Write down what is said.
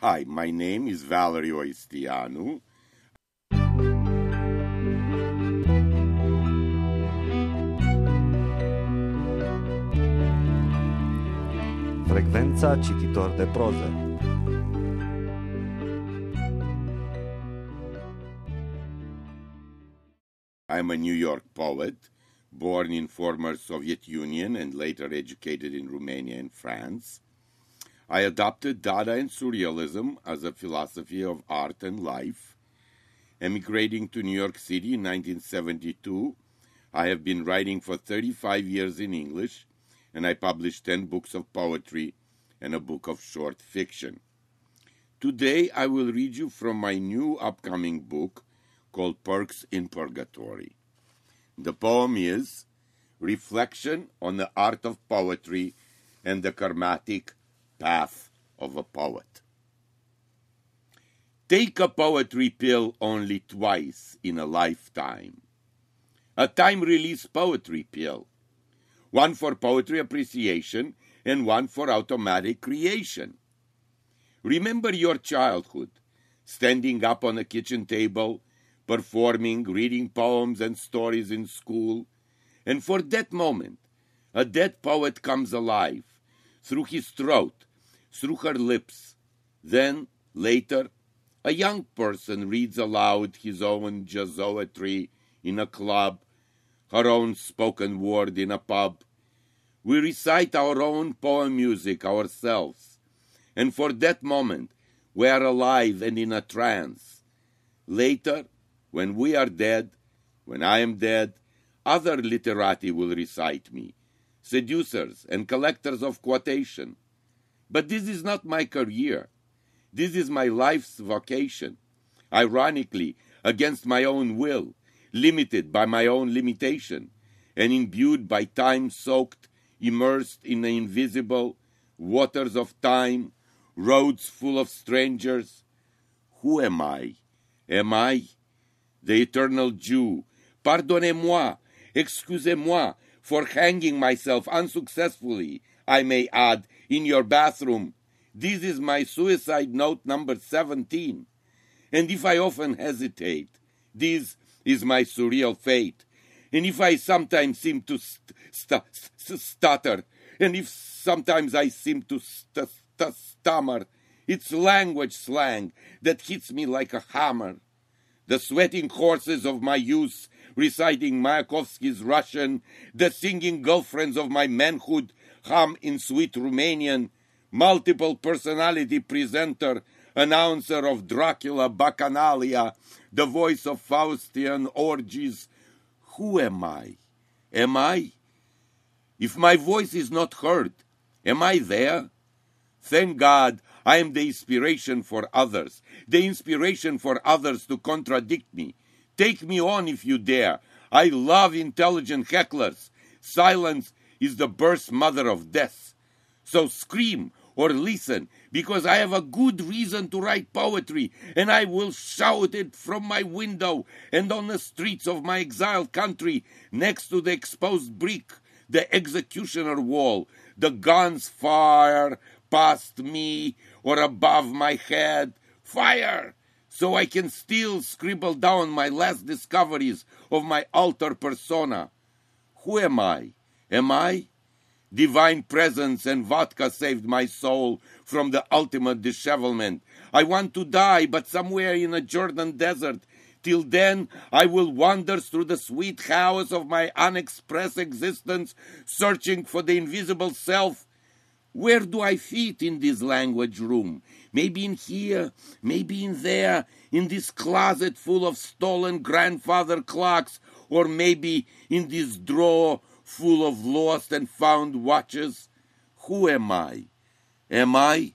Hi, my name is Valerio Oisteanu. Frecvența cititor de proză I'm a New York poet, born in former Soviet Union and later educated in Romania and France. I adopted Dada and Surrealism as a philosophy of art and life. Emigrating to New York City in 1972, I have been writing for 35 years in English, and I published 10 books of poetry and a book of short fiction. Today, I will read you from my new upcoming book called Perks in Purgatory. The poem is Reflection on the Art of Poetry and the Kharmatic path of a poet. Take a poetry pill only twice in a lifetime. A time release poetry pill. One for poetry appreciation and one for automatic creation. Remember your childhood, standing up on a kitchen table, performing, reading poems and stories in school, and for that moment, a dead poet comes alive through his throat through her lips. Then, later, a young person reads aloud his own jazzoetry in a club, her own spoken word in a pub. We recite our own poemusic ourselves, and for that moment we are alive and in a trance. Later, when we are dead, when I am dead, other literati will recite me, seducers and collectors of quotation. But this is not my career. This is my life's vocation. Ironically, against my own will, limited by my own limitation, and imbued by time soaked, immersed in the invisible waters of time, roads full of strangers. Who am I? Am I the eternal Jew? Pardonnez-moi, excusez-moi for hanging myself unsuccessfully, I may add, in your bathroom. This is my suicide note number 17. And if I often hesitate, this is my surreal fate. And if I sometimes seem to st- st- st- stutter, and if sometimes I seem to st- stammer, it's language slang that hits me like a hammer. The sweating horses of my youth reciting Mayakovsky's Russian, the singing girlfriends of my manhood hum in sweet Romanian, multiple personality presenter, announcer of Dracula Bacchanalia, the voice of Faustian orgies. Who am I? Am I? If my voice is not heard, am I there? Thank God I am the inspiration for others, the inspiration for others to contradict me. Take me on if you dare. I love intelligent hecklers. Silence is the birth mother of death. So scream or listen, because I have a good reason to write poetry, and I will shout it from my window and on the streets of my exiled country, next to the exposed brick, the executioner wall. The guns fire past me or above my head. Fire! So I can still scribble down my last discoveries of my alter persona. Who am I? Am I? Divine presence and vodka saved my soul from the ultimate dishevelment. I want to die, but somewhere in a Jordan desert. Till then, I will wander through the sweet house of my unexpressed existence, searching for the invisible self. Where do I fit in this language room? Maybe in here, maybe in there, in this closet full of stolen grandfather clocks, or maybe in this drawer full of lost and found watches? Who am I? Am I